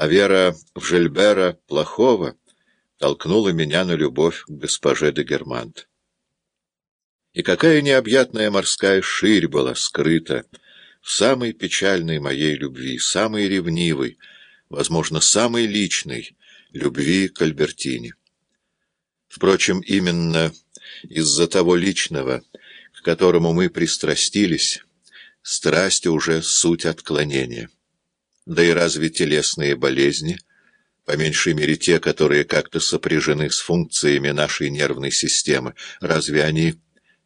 а вера в Жильбера плохого толкнула меня на любовь к госпоже де Германт. И какая необъятная морская ширь была скрыта в самой печальной моей любви, самой ревнивой, возможно, самой личной любви к Альбертине. Впрочем, именно из-за того личного, к которому мы пристрастились, страсть уже суть отклонения. Да и разве телесные болезни, по меньшей мере те, которые как-то сопряжены с функциями нашей нервной системы, разве они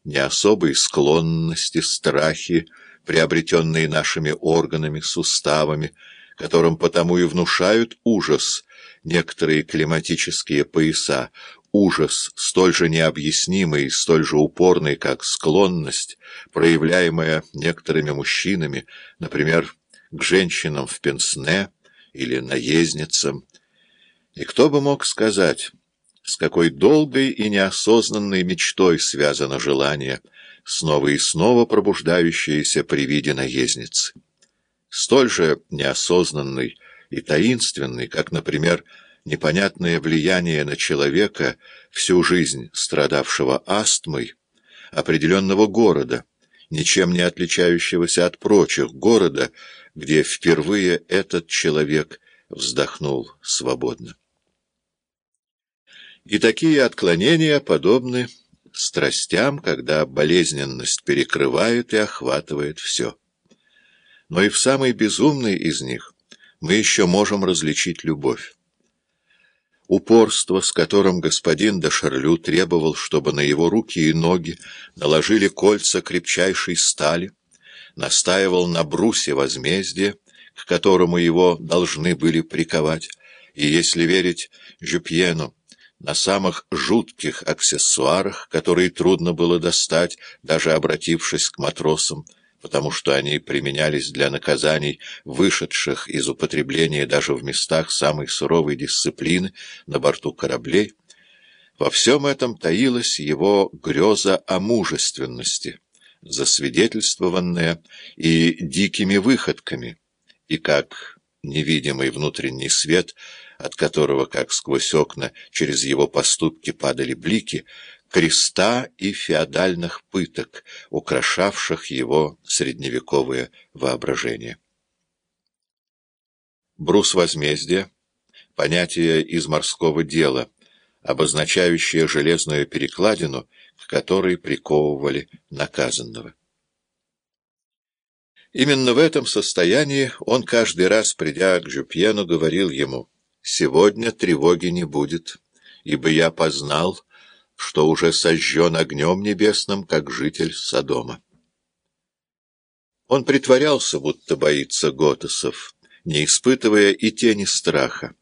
не особые склонности, страхи, приобретенные нашими органами, суставами, которым потому и внушают ужас некоторые климатические пояса, ужас, столь же необъяснимый и столь же упорный, как склонность, проявляемая некоторыми мужчинами, например, к женщинам в пенсне или наездницам. И кто бы мог сказать, с какой долгой и неосознанной мечтой связано желание, снова и снова пробуждающееся при виде наездницы. Столь же неосознанный и таинственный, как, например, непонятное влияние на человека, всю жизнь страдавшего астмой, определенного города, ничем не отличающегося от прочих, города, где впервые этот человек вздохнул свободно. И такие отклонения подобны страстям, когда болезненность перекрывает и охватывает все. Но и в самой безумной из них мы еще можем различить любовь. Упорство, с которым господин де Шарлю требовал, чтобы на его руки и ноги наложили кольца крепчайшей стали, настаивал на брусе возмездия, к которому его должны были приковать, и, если верить Жюпьену, на самых жутких аксессуарах, которые трудно было достать, даже обратившись к матросам, потому что они применялись для наказаний, вышедших из употребления даже в местах самой суровой дисциплины на борту кораблей, во всем этом таилась его греза о мужественности, засвидетельствованная и дикими выходками, и как невидимый внутренний свет, от которого, как сквозь окна, через его поступки падали блики, креста и феодальных пыток, украшавших его средневековое воображение. Брус возмездия — понятие из морского дела, обозначающее железную перекладину, к которой приковывали наказанного. Именно в этом состоянии он каждый раз, придя к Жюпьену, говорил ему, «Сегодня тревоги не будет, ибо я познал, что уже сожжен огнем небесным, как житель Содома. Он притворялся, будто боится готосов, не испытывая и тени страха,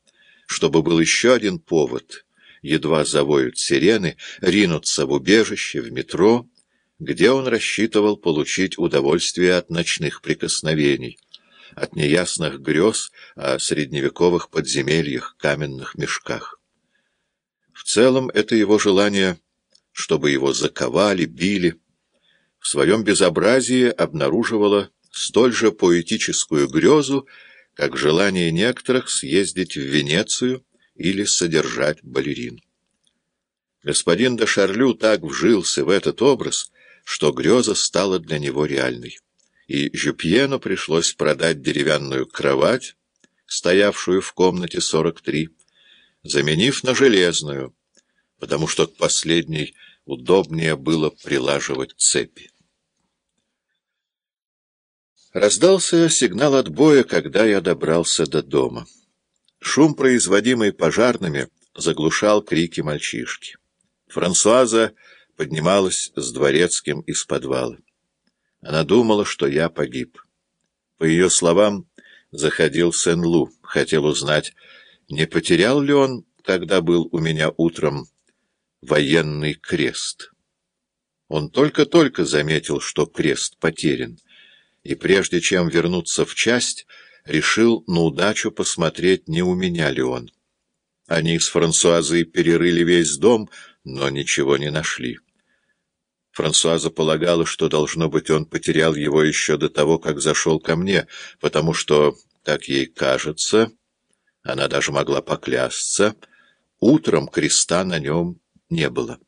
чтобы был еще один повод, едва завоют сирены, ринуться в убежище, в метро, где он рассчитывал получить удовольствие от ночных прикосновений, от неясных грез о средневековых подземельях, каменных мешках. В целом это его желание, чтобы его заковали, били, в своем безобразии обнаруживало столь же поэтическую грезу, как желание некоторых съездить в Венецию или содержать балерин. Господин де Шарлю так вжился в этот образ, что греза стала для него реальной, и Жюпьену пришлось продать деревянную кровать, стоявшую в комнате 43, заменив на железную, потому что к последней удобнее было прилаживать цепи. Раздался сигнал отбоя, когда я добрался до дома. Шум, производимый пожарными, заглушал крики мальчишки. Франсуаза поднималась с дворецким из подвала. Она думала, что я погиб. По ее словам, заходил Сен-Лу, хотел узнать, не потерял ли он, когда был у меня утром, военный крест. Он только-только заметил, что крест потерян, и прежде чем вернуться в часть, решил на удачу посмотреть, не у меня ли он. Они с Франсуазой перерыли весь дом, но ничего не нашли. Франсуаза полагала, что, должно быть, он потерял его еще до того, как зашел ко мне, потому что, как ей кажется, она даже могла поклясться, утром креста на нем не было.